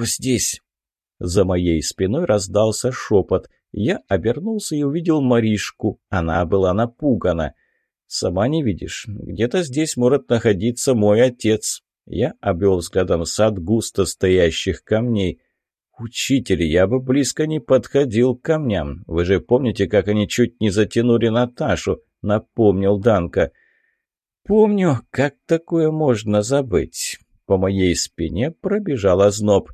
«Кто здесь?» За моей спиной раздался шепот. Я обернулся и увидел Маришку. Она была напугана. «Сама не видишь. Где-то здесь может находиться мой отец». Я обвел взглядом сад густо стоящих камней. «Учитель, я бы близко не подходил к камням. Вы же помните, как они чуть не затянули Наташу?» — напомнил Данка. «Помню, как такое можно забыть?» По моей спине пробежал озноб.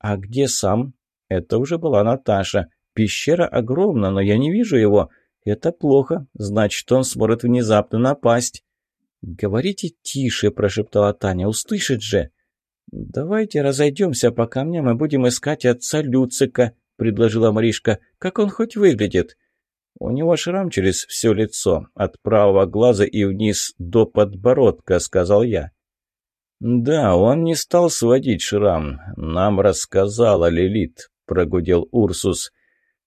«А где сам?» Это уже была Наташа. «Пещера огромна, но я не вижу его. Это плохо. Значит, он сможет внезапно напасть». «Говорите тише», – прошептала Таня. «Услышит же». «Давайте разойдемся по камням и будем искать отца Люцика», – предложила Маришка. «Как он хоть выглядит?» «У него шрам через все лицо, от правого глаза и вниз до подбородка», – сказал я. «Да, он не стал сводить шрам. Нам рассказала Лилит», — прогудел Урсус.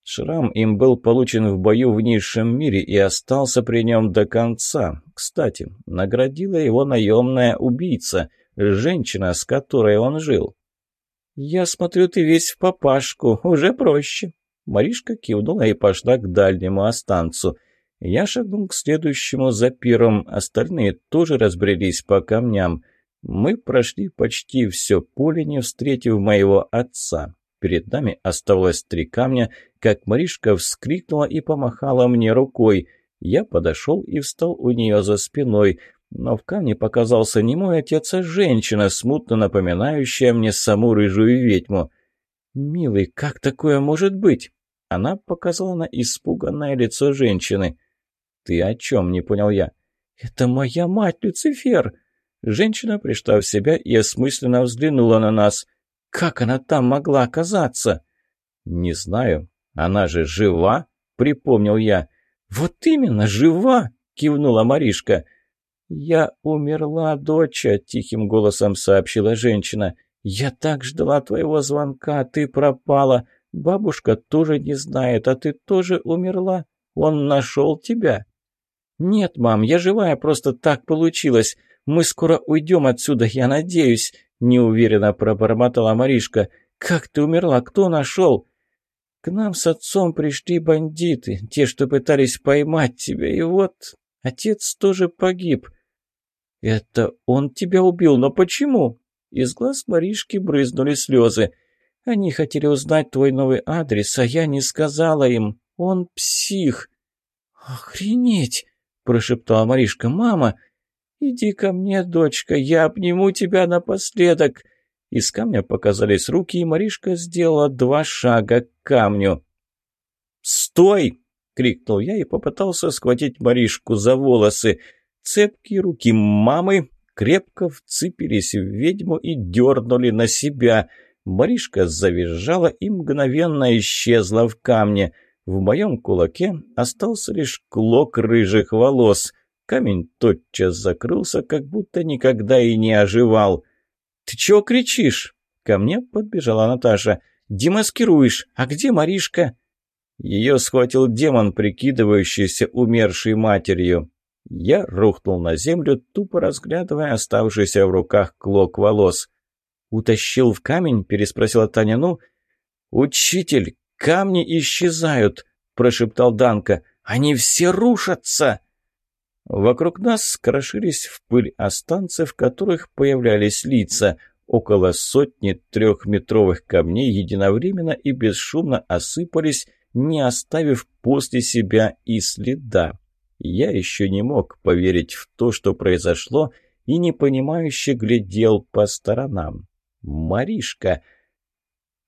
Шрам им был получен в бою в низшем мире и остался при нем до конца. Кстати, наградила его наемная убийца, женщина, с которой он жил. «Я смотрю, ты весь в папашку, уже проще». Маришка кивнула и пошла к дальнему останцу. Я шагнул к следующему за первым, остальные тоже разбрелись по камням. Мы прошли почти все поле, не встретив моего отца. Перед нами оставалось три камня, как Маришка вскрикнула и помахала мне рукой. Я подошел и встал у нее за спиной, но в камне показался не мой отец, а женщина, смутно напоминающая мне саму рыжую ведьму. «Милый, как такое может быть?» Она показала на испуганное лицо женщины. «Ты о чем?» — не понял я. «Это моя мать, Люцифер!» Женщина пришла в себя и осмысленно взглянула на нас. «Как она там могла оказаться?» «Не знаю. Она же жива?» — припомнил я. «Вот именно, жива!» — кивнула Маришка. «Я умерла, доча», — тихим голосом сообщила женщина. «Я так ждала твоего звонка, ты пропала. Бабушка тоже не знает, а ты тоже умерла. Он нашел тебя?» «Нет, мам, я живая, просто так получилось. Мы скоро уйдем отсюда, я надеюсь», — неуверенно пробормотала Маришка. «Как ты умерла? Кто нашел?» «К нам с отцом пришли бандиты, те, что пытались поймать тебя, и вот отец тоже погиб». «Это он тебя убил, но почему?» Из глаз Маришки брызнули слезы. «Они хотели узнать твой новый адрес, а я не сказала им. Он псих». «Охренеть!» – прошептала Маришка. «Мама, «Иди ко мне, дочка, я обниму тебя напоследок!» Из камня показались руки, и Маришка сделала два шага к камню. «Стой!» — крикнул я и попытался схватить Маришку за волосы. Цепкие руки мамы крепко вцепились в ведьму и дернули на себя. Маришка завизжала и мгновенно исчезла в камне. В моем кулаке остался лишь клок рыжих волос — Камень тотчас закрылся, как будто никогда и не оживал. «Ты чего кричишь?» Ко мне подбежала Наташа. «Демаскируешь! А где Маришка?» Ее схватил демон, прикидывающийся умершей матерью. Я рухнул на землю, тупо разглядывая оставшийся в руках клок волос. «Утащил в камень?» – переспросила Таня. «Ну?» «Учитель, камни исчезают!» – прошептал Данка. «Они все рушатся!» Вокруг нас скрошились в пыль останцы, в которых появлялись лица. Около сотни трехметровых камней единовременно и бесшумно осыпались, не оставив после себя и следа. Я еще не мог поверить в то, что произошло, и непонимающе глядел по сторонам. «Маришка!»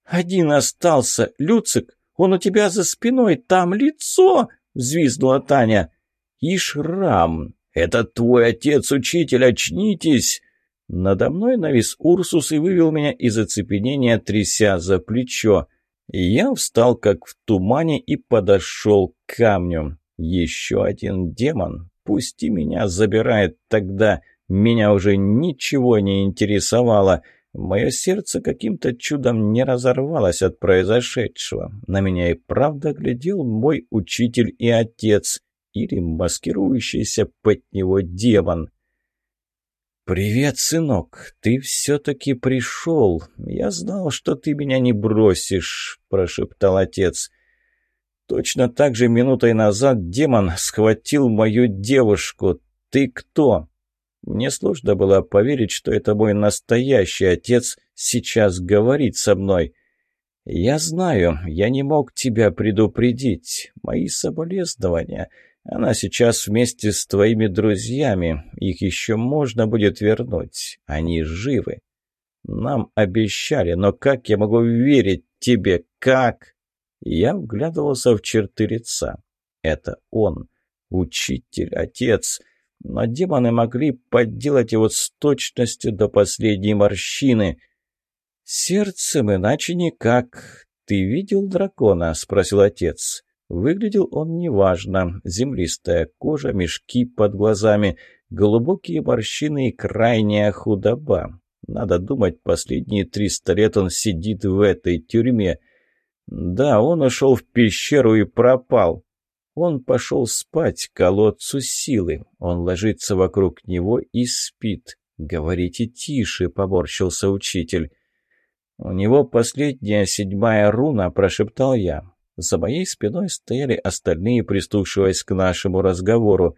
«Один остался! Люцик! Он у тебя за спиной! Там лицо!» — взвизгнула Таня. И шрам. «Это твой отец-учитель, очнитесь!» Надо мной навис Урсус и вывел меня из оцепенения, тряся за плечо. Я встал, как в тумане, и подошел к камню. Еще один демон. Пусть и меня забирает тогда. Меня уже ничего не интересовало. Мое сердце каким-то чудом не разорвалось от произошедшего. На меня и правда глядел мой учитель и отец или маскирующийся под него демон. «Привет, сынок, ты все-таки пришел. Я знал, что ты меня не бросишь», – прошептал отец. «Точно так же минутой назад демон схватил мою девушку. Ты кто?» Мне сложно было поверить, что это мой настоящий отец сейчас говорит со мной. «Я знаю, я не мог тебя предупредить. Мои соболезнования. Она сейчас вместе с твоими друзьями. Их еще можно будет вернуть. Они живы. Нам обещали, но как я могу верить тебе? Как?» Я вглядывался в черты лица. Это он, учитель, отец. Но демоны могли подделать его с точностью до последней морщины. «Сердцем иначе никак. Ты видел дракона?» — спросил отец. Выглядел он неважно. Землистая кожа, мешки под глазами, глубокие морщины и крайняя худоба. Надо думать, последние триста лет он сидит в этой тюрьме. Да, он ушел в пещеру и пропал. Он пошел спать к колодцу силы. Он ложится вокруг него и спит. «Говорите тише», — поборщился учитель. «У него последняя седьмая руна», — прошептал я. За моей спиной стояли остальные, прислушиваясь к нашему разговору.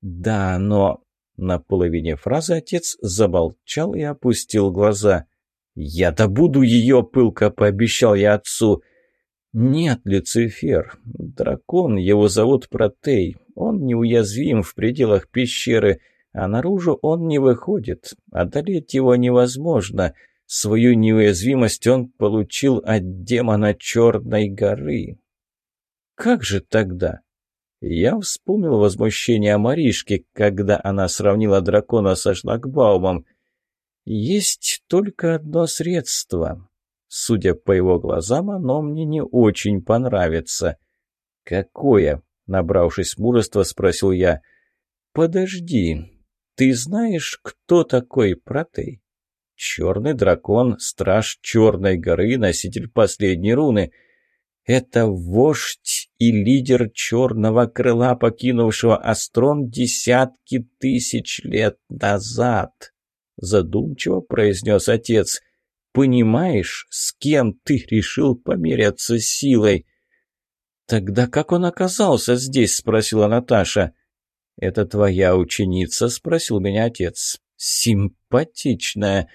«Да, но...» На половине фразы отец замолчал и опустил глаза. «Я добуду ее!» — пылко пообещал я отцу. «Нет, Люцифер. Дракон, его зовут Протей. Он неуязвим в пределах пещеры, а наружу он не выходит. Одолеть его невозможно. Свою неуязвимость он получил от демона Черной горы. Как же тогда? Я вспомнил возмущение Маришки, когда она сравнила дракона со шлагбаумом. Есть только одно средство. Судя по его глазам, оно мне не очень понравится. «Какое?» — набравшись мужества, спросил я. «Подожди, ты знаешь, кто такой Протей?» Черный дракон, страж Черной горы, носитель последней руны. Это вождь и лидер Черного крыла, покинувшего Астрон десятки тысяч лет назад. Задумчиво произнес отец. Понимаешь, с кем ты решил померяться силой? Тогда как он оказался здесь? Спросила Наташа. «Это твоя ученица?» — спросил меня отец. «Симпатичная.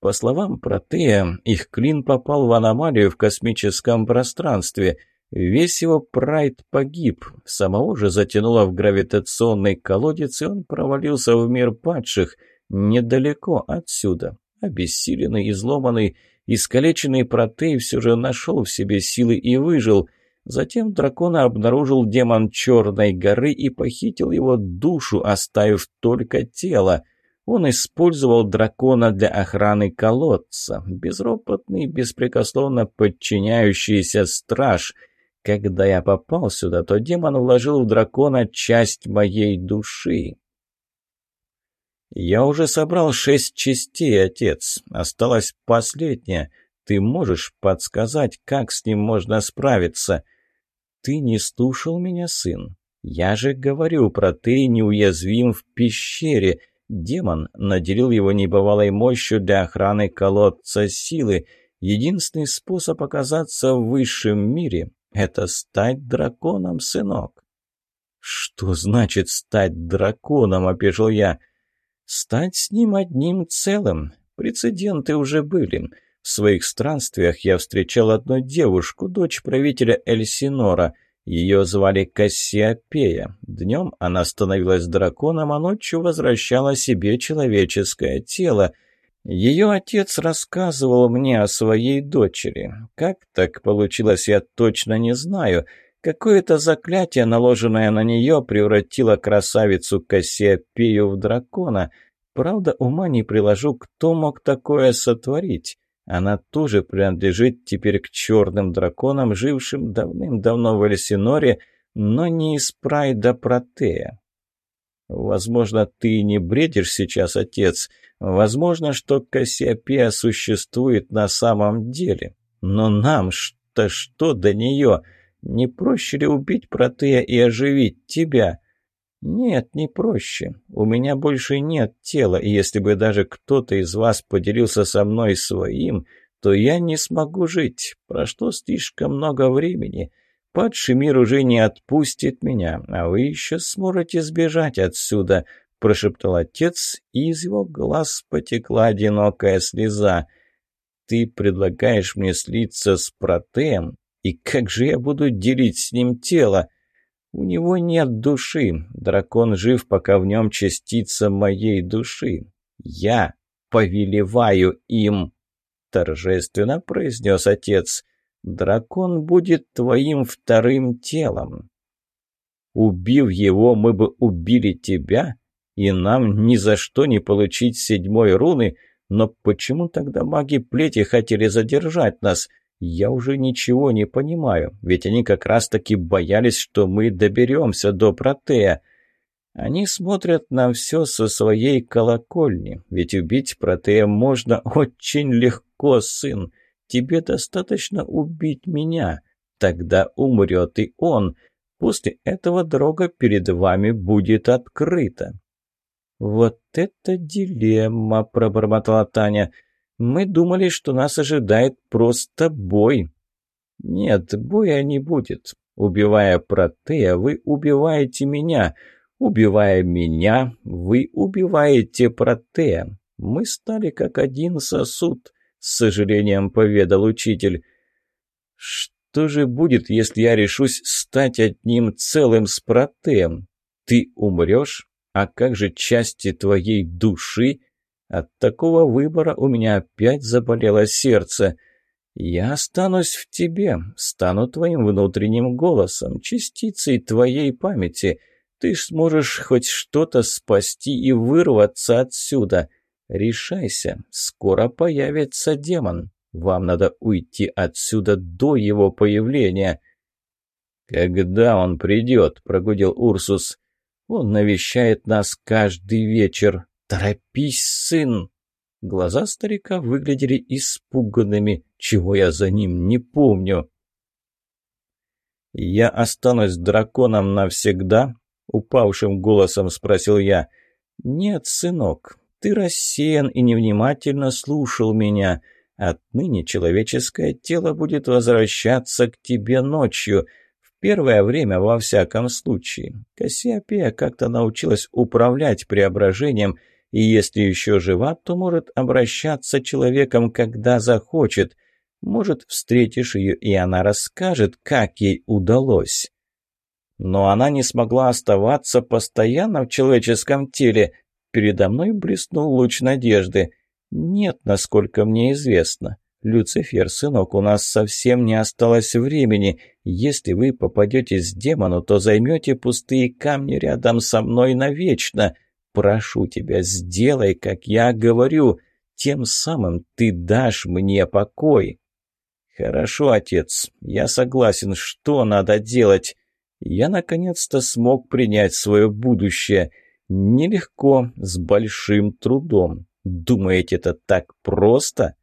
По словам Протея, их клин попал в аномалию в космическом пространстве. Весь его прайд погиб. Самого же затянуло в гравитационный колодец, и он провалился в мир падших, недалеко отсюда. Обессиленный, изломанный, искалеченный Протей все же нашел в себе силы и выжил. Затем дракона обнаружил демон Черной горы и похитил его душу, оставив только тело — он использовал дракона для охраны колодца. Безропотный, беспрекословно подчиняющийся страж. Когда я попал сюда, то демон вложил в дракона часть моей души. «Я уже собрал шесть частей, отец. Осталась последняя. Ты можешь подсказать, как с ним можно справиться?» «Ты не слушал меня, сын? Я же говорю про ты неуязвим в пещере». Демон наделил его небывалой мощью для охраны колодца силы. Единственный способ оказаться в высшем мире — это стать драконом, сынок. «Что значит стать драконом?» — опешил я. «Стать с ним одним целым. Прецеденты уже были. В своих странствиях я встречал одну девушку, дочь правителя Эльсинора — ее звали Кассиопея. Днем она становилась драконом, а ночью возвращала себе человеческое тело. Ее отец рассказывал мне о своей дочери. Как так получилось, я точно не знаю. Какое-то заклятие, наложенное на нее, превратило красавицу Кассиопею в дракона. Правда, ума не приложу, кто мог такое сотворить. Она тоже принадлежит теперь к черным драконам, жившим давным-давно в Эльсиноре, но не из прайда Протея. Возможно, ты не бредишь сейчас, отец. Возможно, что Кассиопея существует на самом деле. Но нам-то что до нее? Не проще ли убить Протея и оживить тебя? «Нет, не проще. У меня больше нет тела, и если бы даже кто-то из вас поделился со мной своим, то я не смогу жить. Прошло слишком много времени. Падший мир уже не отпустит меня, а вы еще сможете сбежать отсюда», — прошептал отец, и из его глаз потекла одинокая слеза. «Ты предлагаешь мне слиться с Протеем? И как же я буду делить с ним тело?» У него нет души. Дракон жив, пока в нем частица моей души. Я повелеваю им, торжественно произнес отец. Дракон будет твоим вторым телом. Убив его, мы бы убили тебя, и нам ни за что не получить седьмой руны, но почему тогда маги плети хотели задержать нас? Я уже ничего не понимаю, ведь они как раз-таки боялись, что мы доберемся до Протея. Они смотрят на все со своей колокольни, ведь убить Протея можно очень легко, сын. Тебе достаточно убить меня, тогда умрет и он. После этого дорога перед вами будет открыта». «Вот это дилемма!» – пробормотала Таня – мы думали, что нас ожидает просто бой. Нет, боя не будет. Убивая Протея, вы убиваете меня. Убивая меня, вы убиваете Протея. Мы стали как один сосуд, с сожалением поведал учитель. Что же будет, если я решусь стать одним целым с Протеем? Ты умрешь? А как же части твоей души? От такого выбора у меня опять заболело сердце. Я останусь в тебе, стану твоим внутренним голосом, частицей твоей памяти. Ты сможешь хоть что-то спасти и вырваться отсюда. Решайся, скоро появится демон. Вам надо уйти отсюда до его появления». «Когда он придет?» – прогудел Урсус. «Он навещает нас каждый вечер. «Торопись, сын!» Глаза старика выглядели испуганными, чего я за ним не помню. «Я останусь драконом навсегда?» — упавшим голосом спросил я. «Нет, сынок, ты рассеян и невнимательно слушал меня. Отныне человеческое тело будет возвращаться к тебе ночью. В первое время, во всяком случае. Кассиопея как-то научилась управлять преображением — и если еще жива, то может обращаться человеком, когда захочет. Может, встретишь ее, и она расскажет, как ей удалось. Но она не смогла оставаться постоянно в человеческом теле. Передо мной блеснул луч надежды. Нет, насколько мне известно. Люцифер, сынок, у нас совсем не осталось времени. Если вы попадетесь демону, то займете пустые камни рядом со мной навечно. Прошу тебя, сделай, как я говорю. Тем самым ты дашь мне покой. Хорошо, отец, я согласен, что надо делать. Я наконец-то смог принять свое будущее. Нелегко, с большим трудом. Думаете, это так просто?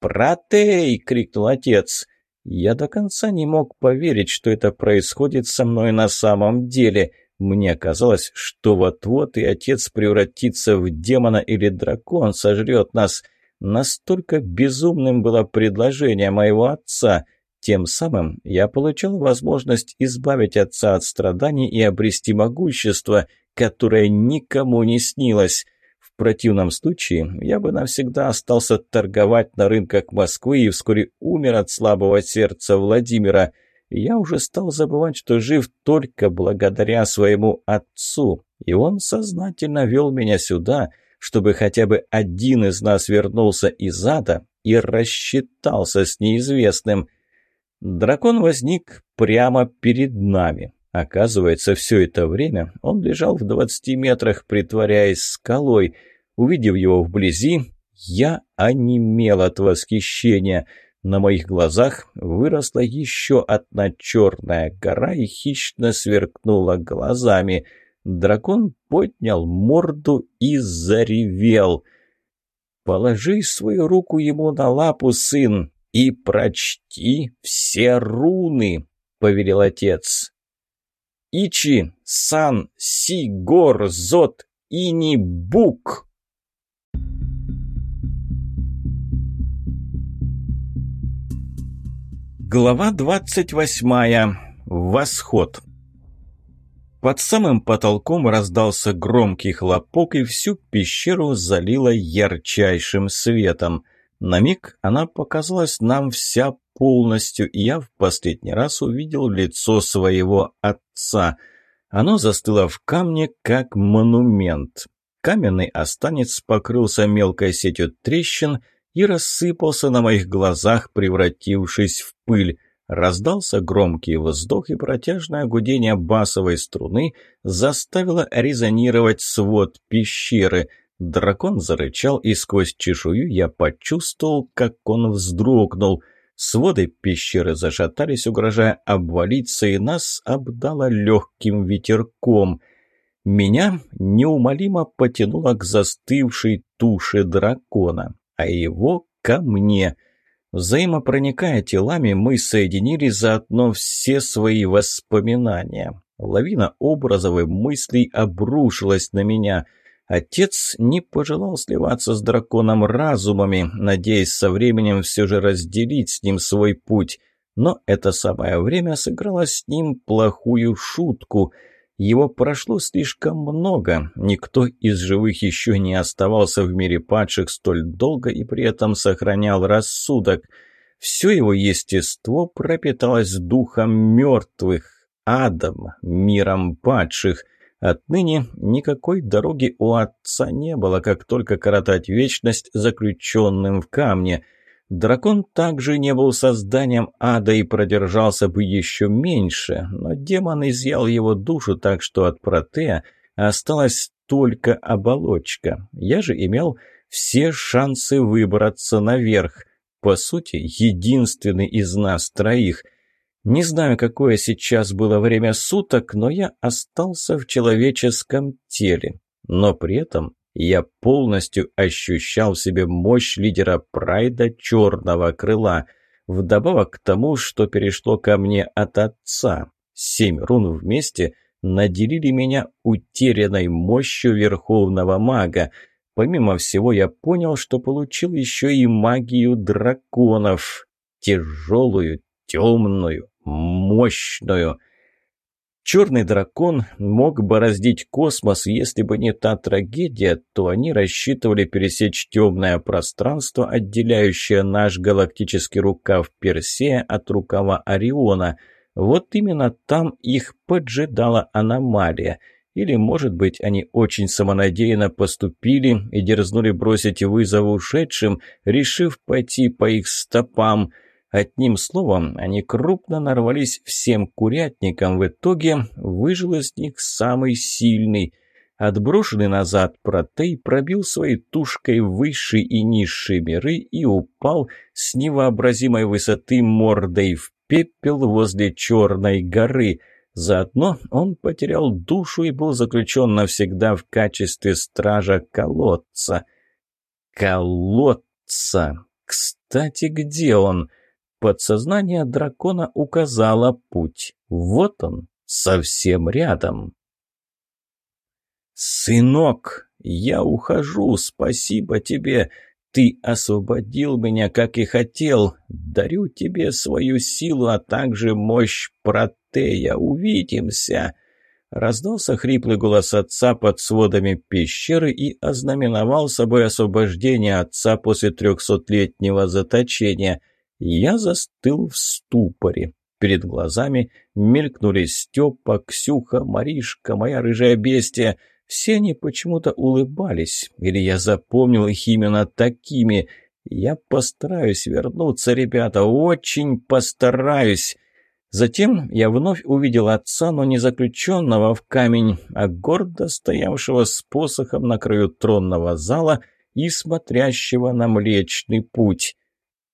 «Протей!» — крикнул отец. Я до конца не мог поверить, что это происходит со мной на самом деле. Мне казалось, что вот-вот и отец превратится в демона или дракон сожрет нас. Настолько безумным было предложение моего отца. Тем самым я получил возможность избавить отца от страданий и обрести могущество, которое никому не снилось. В противном случае я бы навсегда остался торговать на рынках Москвы и вскоре умер от слабого сердца Владимира – я уже стал забывать, что жив только благодаря своему отцу, и он сознательно вел меня сюда, чтобы хотя бы один из нас вернулся из ада и рассчитался с неизвестным. Дракон возник прямо перед нами. Оказывается, все это время он лежал в двадцати метрах, притворяясь скалой. Увидев его вблизи, я онемел от восхищения – на моих глазах выросла еще одна черная гора и хищно сверкнула глазами. Дракон поднял морду и заревел. «Положи свою руку ему на лапу, сын, и прочти все руны», — повелел отец. Ичи, Сан, Си, Гор, Зот, Ини, Бук. Глава двадцать восьмая. Восход. Под самым потолком раздался громкий хлопок, и всю пещеру залило ярчайшим светом. На миг она показалась нам вся полностью, и я в последний раз увидел лицо своего отца. Оно застыло в камне, как монумент. Каменный останец покрылся мелкой сетью трещин и рассыпался на моих глазах, превратившись в пыль. Раздался громкий вздох, и протяжное гудение басовой струны заставило резонировать свод пещеры. Дракон зарычал, и сквозь чешую я почувствовал, как он вздрогнул. Своды пещеры зашатались, угрожая обвалиться, и нас обдало легким ветерком. Меня неумолимо потянуло к застывшей туше дракона, а его ко мне. Взаимопроникая телами, мы соединили заодно все свои воспоминания. Лавина образов и мыслей обрушилась на меня — Отец не пожелал сливаться с драконом разумами, надеясь со временем все же разделить с ним свой путь. Но это самое время сыграло с ним плохую шутку. Его прошло слишком много, никто из живых еще не оставался в мире падших столь долго и при этом сохранял рассудок. Все его естество пропиталось духом мертвых, адом, миром падших. Отныне никакой дороги у отца не было, как только коротать вечность заключенным в камне. Дракон также не был созданием ада и продержался бы еще меньше, но демон изъял его душу так, что от протея осталась только оболочка. Я же имел все шансы выбраться наверх. По сути, единственный из нас троих. Не знаю, какое сейчас было время суток, но я остался в человеческом теле. Но при этом я полностью ощущал в себе мощь лидера прайда черного крыла, вдобавок к тому, что перешло ко мне от отца. Семь рун вместе наделили меня утерянной мощью верховного мага. Помимо всего, я понял, что получил еще и магию драконов. Тяжелую, темную, мощную. Черный дракон мог бороздить космос, если бы не та трагедия, то они рассчитывали пересечь темное пространство, отделяющее наш галактический рукав Персея от рукава Ориона. Вот именно там их поджидала аномалия. Или, может быть, они очень самонадеянно поступили и дерзнули бросить вызов ушедшим, решив пойти по их стопам – Одним словом, они крупно нарвались всем курятникам. В итоге выжил из них самый сильный. Отброшенный назад протей пробил своей тушкой высшие и низшие миры и упал с невообразимой высоты мордой в пепел возле Черной горы. Заодно он потерял душу и был заключен навсегда в качестве стража колодца. Колодца! Кстати, где он? — Подсознание дракона указало путь. Вот он, совсем рядом. «Сынок, я ухожу, спасибо тебе. Ты освободил меня, как и хотел. Дарю тебе свою силу, а также мощь протея. Увидимся!» Раздался хриплый голос отца под сводами пещеры и ознаменовал собой освобождение отца после трехсотлетнего заточения – я застыл в ступоре. Перед глазами мелькнули Степа, Ксюха, Маришка, моя рыжая бестия. Все они почему-то улыбались, или я запомнил их именно такими. Я постараюсь вернуться, ребята, очень постараюсь. Затем я вновь увидел отца, но не заключенного в камень, а гордо стоявшего с посохом на краю тронного зала и смотрящего на Млечный Путь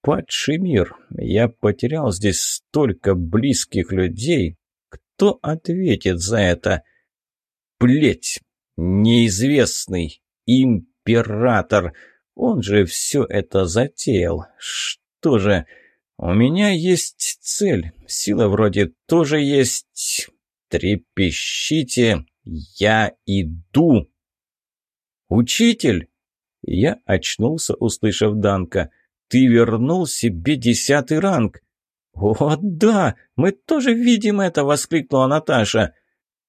падший мир. Я потерял здесь столько близких людей. Кто ответит за это? Плеть! Неизвестный! Император! Он же все это затеял. Что же... У меня есть цель. Сила вроде тоже есть. Трепещите, я иду. Учитель! Я очнулся, услышав Данка. Ты вернул себе десятый ранг. «О, да! Мы тоже видим это!» — воскликнула Наташа.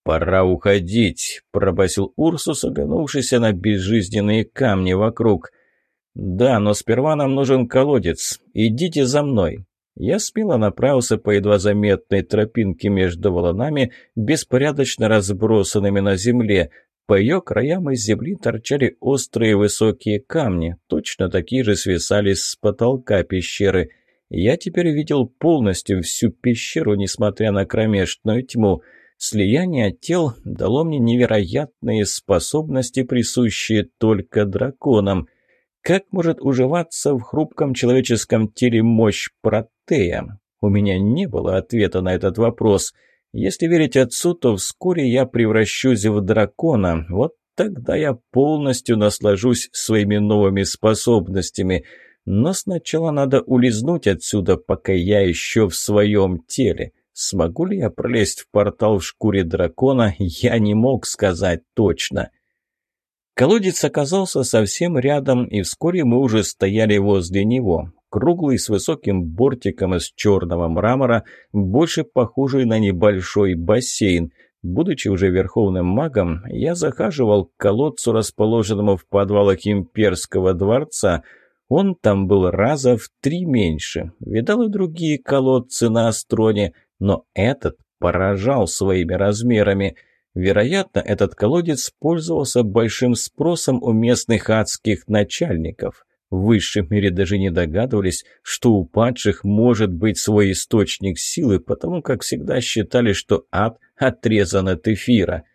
«Пора уходить», — пробасил Урсус, оглянувшийся на безжизненные камни вокруг. «Да, но сперва нам нужен колодец. Идите за мной». Я смело направился по едва заметной тропинке между валунами, беспорядочно разбросанными на земле. По ее краям из земли торчали острые высокие камни, точно такие же свисали с потолка пещеры. Я теперь видел полностью всю пещеру, несмотря на кромешную тьму. Слияние тел дало мне невероятные способности, присущие только драконам. Как может уживаться в хрупком человеческом теле мощь протея? У меня не было ответа на этот вопрос. Если верить отцу, то вскоре я превращусь в дракона. Вот тогда я полностью наслажусь своими новыми способностями – но сначала надо улизнуть отсюда, пока я еще в своем теле. Смогу ли я пролезть в портал в шкуре дракона, я не мог сказать точно. Колодец оказался совсем рядом, и вскоре мы уже стояли возле него. Круглый, с высоким бортиком из черного мрамора, больше похожий на небольшой бассейн. Будучи уже верховным магом, я захаживал к колодцу, расположенному в подвалах имперского дворца – он там был раза в три меньше. Видал и другие колодцы на Астроне, но этот поражал своими размерами. Вероятно, этот колодец пользовался большим спросом у местных адских начальников. В высшем мире даже не догадывались, что у падших может быть свой источник силы, потому как всегда считали, что ад отрезан от эфира –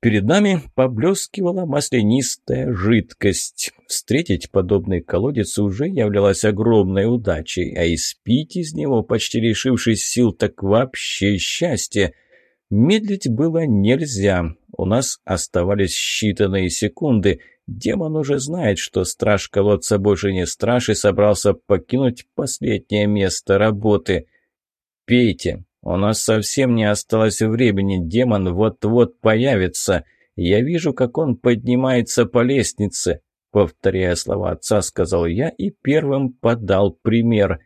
Перед нами поблескивала маслянистая жидкость. Встретить подобный колодец уже являлось огромной удачей, а испить из него, почти лишившись сил, так вообще счастье. Медлить было нельзя. У нас оставались считанные секунды. Демон уже знает, что страж колодца больше не страж и собрался покинуть последнее место работы. «Пейте», «У нас совсем не осталось времени, демон вот-вот появится. Я вижу, как он поднимается по лестнице», — повторяя слова отца, сказал я и первым подал пример.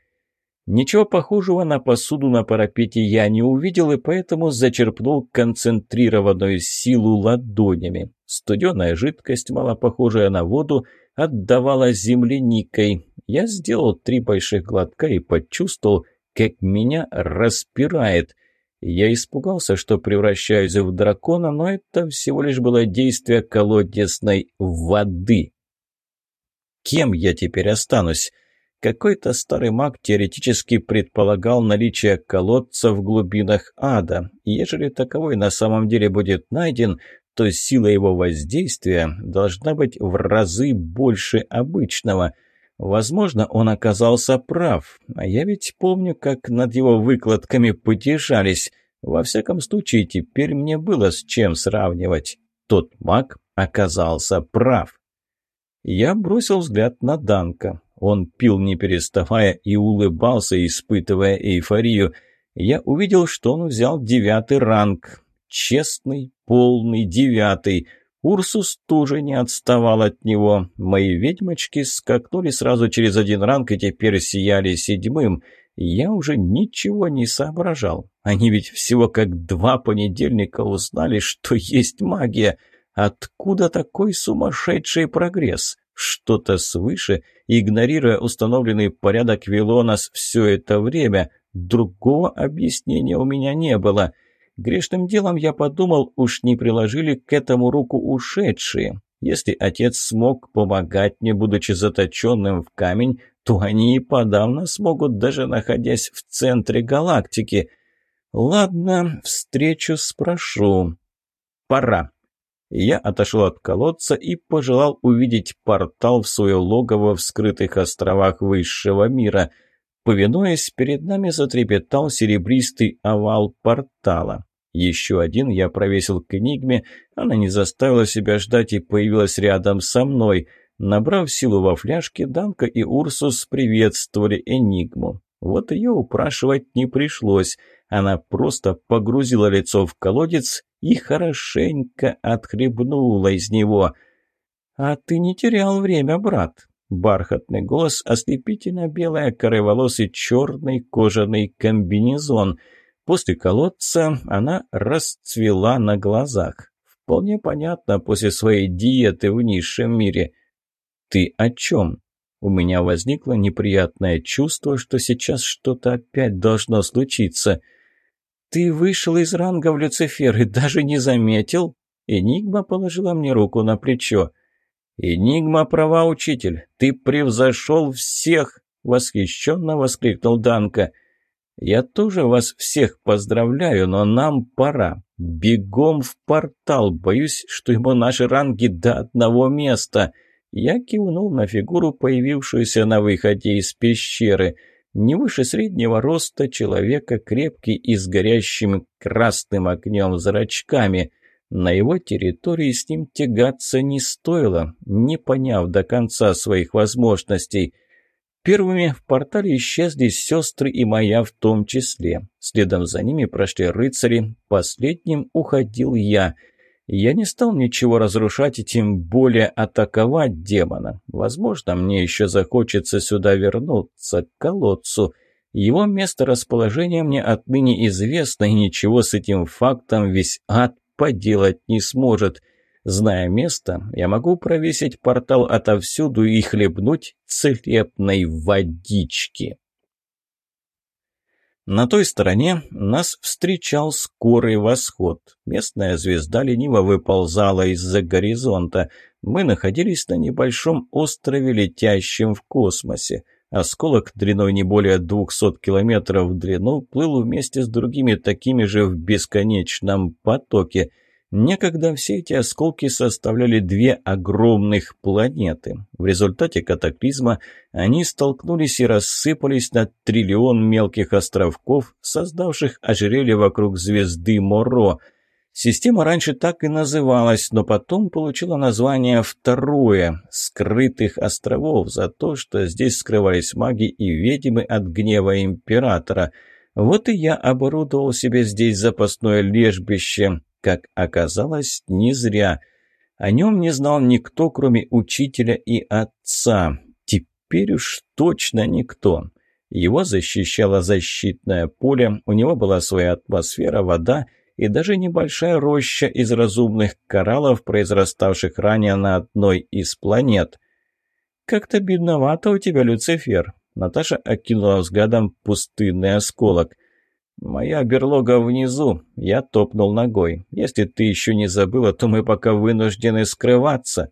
Ничего похожего на посуду на парапете я не увидел и поэтому зачерпнул концентрированную силу ладонями. Студеная жидкость, мало похожая на воду, отдавала земляникой. Я сделал три больших глотка и почувствовал, как меня распирает. Я испугался, что превращаюсь в дракона, но это всего лишь было действие колодесной воды. Кем я теперь останусь? Какой-то старый маг теоретически предполагал наличие колодца в глубинах ада. Ежели таковой на самом деле будет найден, то сила его воздействия должна быть в разы больше обычного – Возможно, он оказался прав, а я ведь помню, как над его выкладками потешались. Во всяком случае, теперь мне было с чем сравнивать. Тот маг оказался прав. Я бросил взгляд на Данка. Он пил не переставая и улыбался, испытывая эйфорию. Я увидел, что он взял девятый ранг. Честный, полный девятый – Урсус тоже не отставал от него. Мои ведьмочки скакнули сразу через один ранг и теперь сияли седьмым. Я уже ничего не соображал. Они ведь всего как два понедельника узнали, что есть магия. Откуда такой сумасшедший прогресс? Что-то свыше, игнорируя установленный порядок Вилонас все это время. Другого объяснения у меня не было. Грешным делом я подумал, уж не приложили к этому руку ушедшие. Если отец смог помогать мне, будучи заточенным в камень, то они и подавно смогут, даже находясь в центре галактики. Ладно, встречу спрошу. Пора. Я отошел от колодца и пожелал увидеть портал в свое логово в скрытых островах высшего мира – Повинуясь, перед нами затрепетал серебристый овал портала. Еще один я провесил к энигме, она не заставила себя ждать и появилась рядом со мной. Набрав силу во фляжке, Данка и Урсус приветствовали энигму. Вот ее упрашивать не пришлось. Она просто погрузила лицо в колодец и хорошенько отхлебнула из него. «А ты не терял время, брат?» Бархатный голос, ослепительно белая коры волос черный кожаный комбинезон. После колодца она расцвела на глазах. Вполне понятно после своей диеты в низшем мире. «Ты о чем?» У меня возникло неприятное чувство, что сейчас что-то опять должно случиться. «Ты вышел из ранга в Люцифер и даже не заметил?» Энигма положила мне руку на плечо. «Энигма права, учитель, ты превзошел всех!» — восхищенно воскликнул Данка. «Я тоже вас всех поздравляю, но нам пора. Бегом в портал, боюсь, что ему наши ранги до одного места». Я кивнул на фигуру, появившуюся на выходе из пещеры. Не выше среднего роста человека, крепкий и с горящим красным огнем зрачками. На его территории с ним тягаться не стоило, не поняв до конца своих возможностей. Первыми в портале исчезли сестры и моя в том числе. Следом за ними прошли рыцари, последним уходил я — я не стал ничего разрушать и тем более атаковать демона. Возможно, мне еще захочется сюда вернуться, к колодцу. Его место расположения мне отныне известно, и ничего с этим фактом весь ад поделать не сможет. Зная место, я могу провесить портал отовсюду и хлебнуть целебной водички. На той стороне нас встречал скорый восход. Местная звезда лениво выползала из-за горизонта. Мы находились на небольшом острове, летящем в космосе. Осколок длиной не более 200 километров в длину плыл вместе с другими такими же в бесконечном потоке – Некогда все эти осколки составляли две огромных планеты. В результате катаклизма они столкнулись и рассыпались на триллион мелких островков, создавших ожерелье вокруг звезды Моро. Система раньше так и называлась, но потом получила название «Второе» — «Скрытых островов» за то, что здесь скрывались маги и ведьмы от гнева Императора. Вот и я оборудовал себе здесь запасное лежбище — как оказалось, не зря. О нем не знал никто, кроме учителя и отца. Теперь уж точно никто. Его защищало защитное поле, у него была своя атмосфера, вода и даже небольшая роща из разумных кораллов, произраставших ранее на одной из планет. «Как-то бедновато у тебя, Люцифер», Наташа окинула взглядом пустынный осколок. «Моя берлога внизу», — я топнул ногой. «Если ты еще не забыла, то мы пока вынуждены скрываться».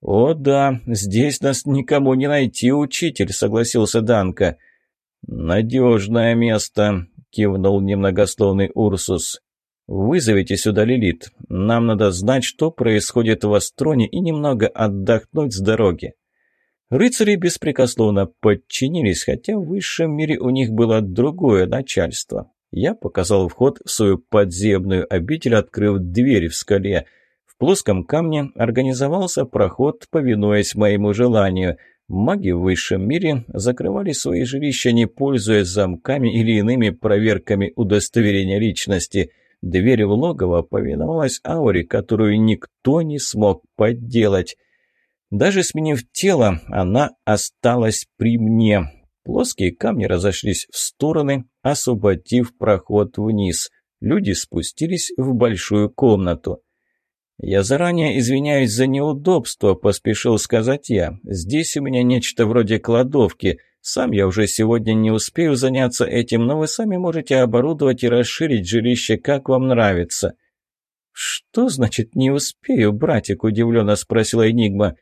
«О да, здесь нас никому не найти, учитель», — согласился Данка. «Надежное место», — кивнул немногословный Урсус. «Вызовите сюда Лилит. Нам надо знать, что происходит в Астроне и немного отдохнуть с дороги». Рыцари беспрекословно подчинились, хотя в высшем мире у них было другое начальство. Я показал вход в свою подземную обитель, открыв дверь в скале. В плоском камне организовался проход, повинуясь моему желанию. Маги в высшем мире закрывали свои жилища, не пользуясь замками или иными проверками удостоверения личности. Дверь в логово повиновалась ауре, которую никто не смог подделать. Даже сменив тело, она осталась при мне. Плоские камни разошлись в стороны, освободив проход вниз. Люди спустились в большую комнату. «Я заранее извиняюсь за неудобство», — поспешил сказать я. «Здесь у меня нечто вроде кладовки. Сам я уже сегодня не успею заняться этим, но вы сами можете оборудовать и расширить жилище, как вам нравится». «Что значит «не успею», братик?» — удивленно спросила Энигма.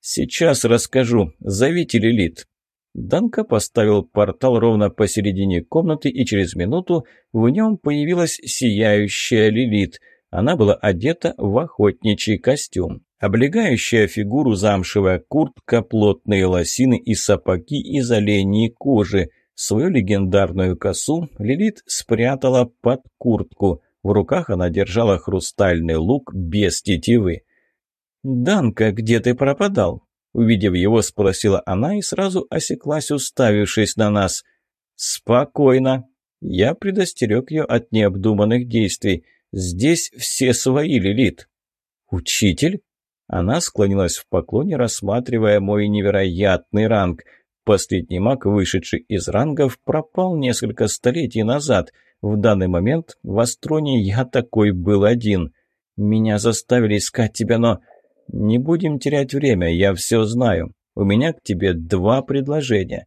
«Сейчас расскажу. Зовите Лилит». Данка поставил портал ровно посередине комнаты, и через минуту в нем появилась сияющая Лилит. Она была одета в охотничий костюм. Облегающая фигуру замшевая куртка, плотные лосины и сапоги из оленьей кожи. Свою легендарную косу Лилит спрятала под куртку. В руках она держала хрустальный лук без тетивы. «Данка, где ты пропадал?» Увидев его, спросила она и сразу осеклась, уставившись на нас. «Спокойно!» Я предостерег ее от необдуманных действий. Здесь все свои, Лилит. «Учитель?» Она склонилась в поклоне, рассматривая мой невероятный ранг. Последний маг, вышедший из рангов, пропал несколько столетий назад. В данный момент в Астроне я такой был один. Меня заставили искать тебя, но... Не будем терять время, я все знаю. У меня к тебе два предложения.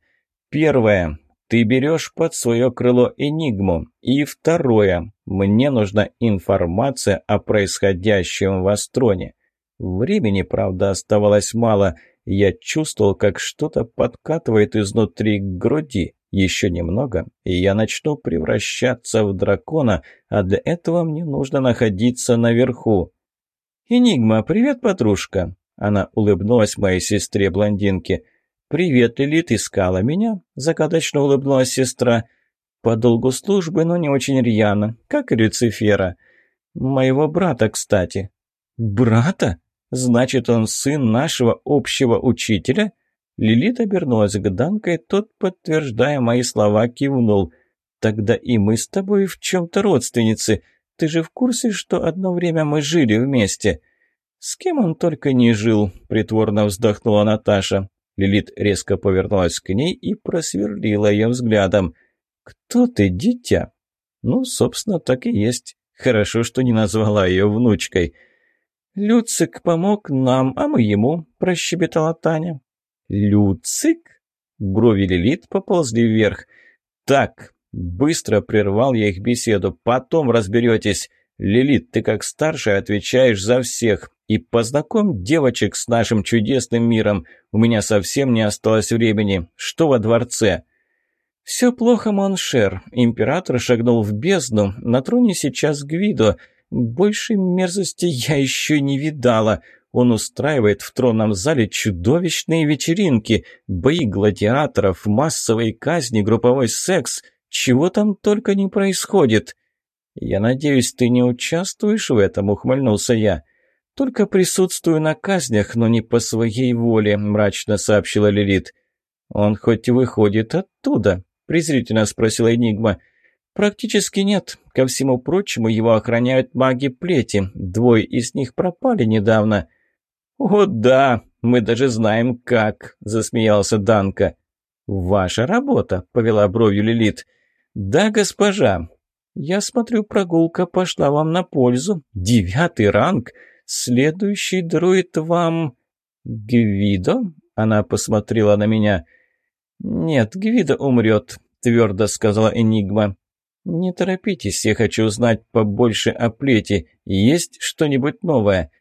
Первое. Ты берешь под свое крыло Энигму. И второе. Мне нужна информация о происходящем в Астроне. Времени, правда, оставалось мало. Я чувствовал, как что-то подкатывает изнутри к груди. Еще немного, и я начну превращаться в дракона, а для этого мне нужно находиться наверху. «Энигма, привет, подружка!» Она улыбнулась моей сестре-блондинке. «Привет, Лилит, искала меня?» Загадочно улыбнулась сестра. «По долгу службы, но не очень рьяно, как и Люцифера. Моего брата, кстати». «Брата?» Значит, он сын нашего общего учителя?» Лилит обернулась к Данке, тот, подтверждая мои слова, кивнул. «Тогда и мы с тобой в чем-то родственницы. Ты же в курсе, что одно время мы жили вместе?» «С кем он только не жил», — притворно вздохнула Наташа. Лилит резко повернулась к ней и просверлила ее взглядом. «Кто ты, дитя?» «Ну, собственно, так и есть. Хорошо, что не назвала ее внучкой». «Люцик помог нам, а мы ему», – прощебетала Таня. «Люцик?» Брови Лилит поползли вверх. «Так, быстро прервал я их беседу. Потом разберетесь. Лилит, ты как старшая отвечаешь за всех. И познакомь девочек с нашим чудесным миром. У меня совсем не осталось времени. Что во дворце?» «Все плохо, mon cher. Император шагнул в бездну. На троне сейчас Гвидо». Большей мерзости я еще не видала. Он устраивает в тронном зале чудовищные вечеринки, бои гладиаторов, массовые казни, групповой секс. Чего там только не происходит. «Я надеюсь, ты не участвуешь в этом?» — ухмыльнулся я. «Только присутствую на казнях, но не по своей воле», — мрачно сообщила Лилит. «Он хоть выходит оттуда?» — презрительно спросила Энигма. «Практически нет. Ко всему прочему, его охраняют маги плети. Двое из них пропали недавно». «О да, мы даже знаем как», — засмеялся Данка. «Ваша работа», — повела бровью Лилит. «Да, госпожа. Я смотрю, прогулка пошла вам на пользу. Девятый ранг. Следующий дроид вам...» «Гвидо?» — она посмотрела на меня. «Нет, Гвидо умрет», — твердо сказала Энигма. «Не торопитесь, я хочу узнать побольше о плете. Есть что-нибудь новое?»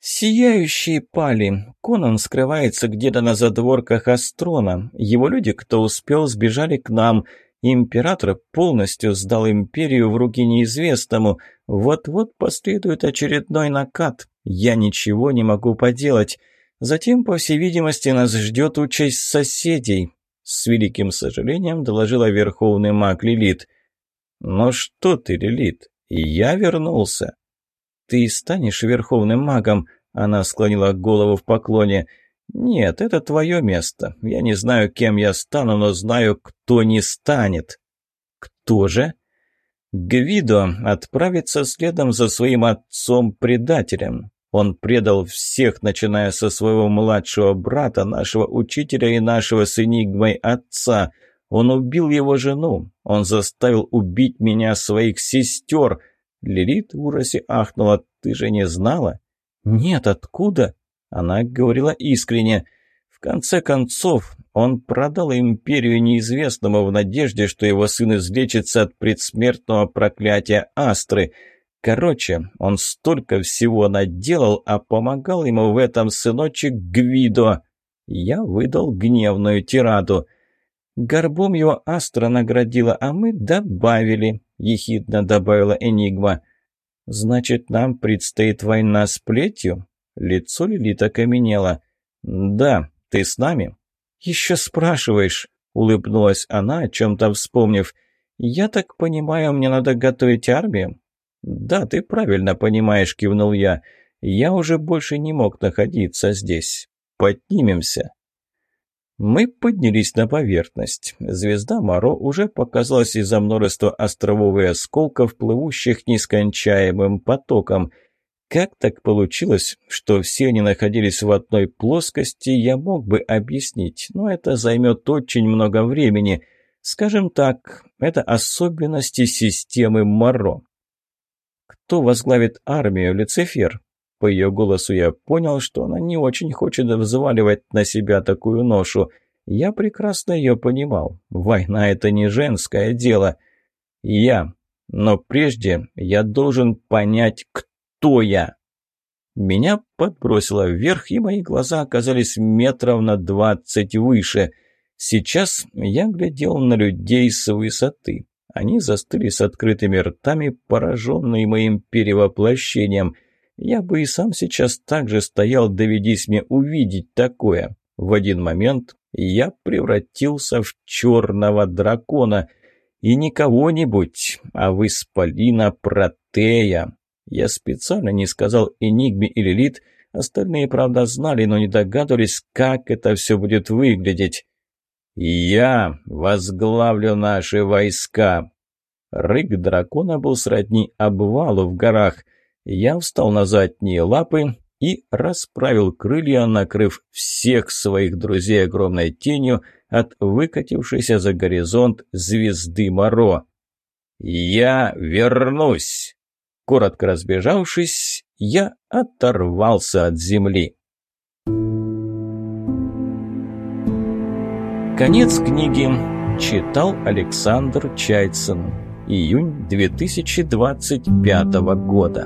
«Сияющие пали. Конан скрывается где-то на задворках Астрона. Его люди, кто успел, сбежали к нам. Император полностью сдал империю в руки неизвестному. Вот-вот последует очередной накат. Я ничего не могу поделать. Затем, по всей видимости, нас ждет участь соседей». С великим сожалением доложила верховный маг Лилит – «Ну что ты, Лилит, я вернулся». «Ты станешь верховным магом?» Она склонила голову в поклоне. «Нет, это твое место. Я не знаю, кем я стану, но знаю, кто не станет». «Кто же?» Гвидо отправится следом за своим отцом-предателем. Он предал всех, начиная со своего младшего брата, нашего учителя и нашего с отца – он убил его жену. Он заставил убить меня, своих сестер. Лилит в ужасе ахнула. Ты же не знала? Нет, откуда? Она говорила искренне. В конце концов, он продал империю неизвестному в надежде, что его сын излечится от предсмертного проклятия Астры. Короче, он столько всего наделал, а помогал ему в этом сыночек Гвидо. Я выдал гневную тираду – Горбом его Астра наградила, а мы добавили», — ехидно добавила Энигма. «Значит, нам предстоит война с плетью?» Лицо Лилит окаменело. «Да, ты с нами?» «Еще спрашиваешь», — улыбнулась она, о чем-то вспомнив. «Я так понимаю, мне надо готовить армию?» «Да, ты правильно понимаешь», — кивнул я. «Я уже больше не мог находиться здесь. Поднимемся». Мы поднялись на поверхность. Звезда Моро уже показалась из-за множества островов и осколков, плывущих нескончаемым потоком. Как так получилось, что все они находились в одной плоскости, я мог бы объяснить, но это займет очень много времени. Скажем так, это особенности системы Моро. Кто возглавит армию, Люцифер? По ее голосу я понял, что она не очень хочет взваливать на себя такую ношу. Я прекрасно ее понимал. Война — это не женское дело. Я. Но прежде я должен понять, кто я. Меня подбросило вверх, и мои глаза оказались метров на двадцать выше. Сейчас я глядел на людей с высоты. Они застыли с открытыми ртами, пораженные моим перевоплощением — я бы и сам сейчас так же стоял, доведись мне увидеть такое. В один момент я превратился в черного дракона. И не кого-нибудь, а в Исполина Протея. Я специально не сказал Энигме и Лилит, остальные, правда, знали, но не догадывались, как это все будет выглядеть. «Я возглавлю наши войска!» Рык дракона был сродни обвалу в горах – я встал на задние лапы и расправил крылья, накрыв всех своих друзей огромной тенью от выкатившейся за горизонт звезды Моро. «Я вернусь!» Коротко разбежавшись, я оторвался от земли. Конец книги читал Александр Чайцин. Июнь 2025 года.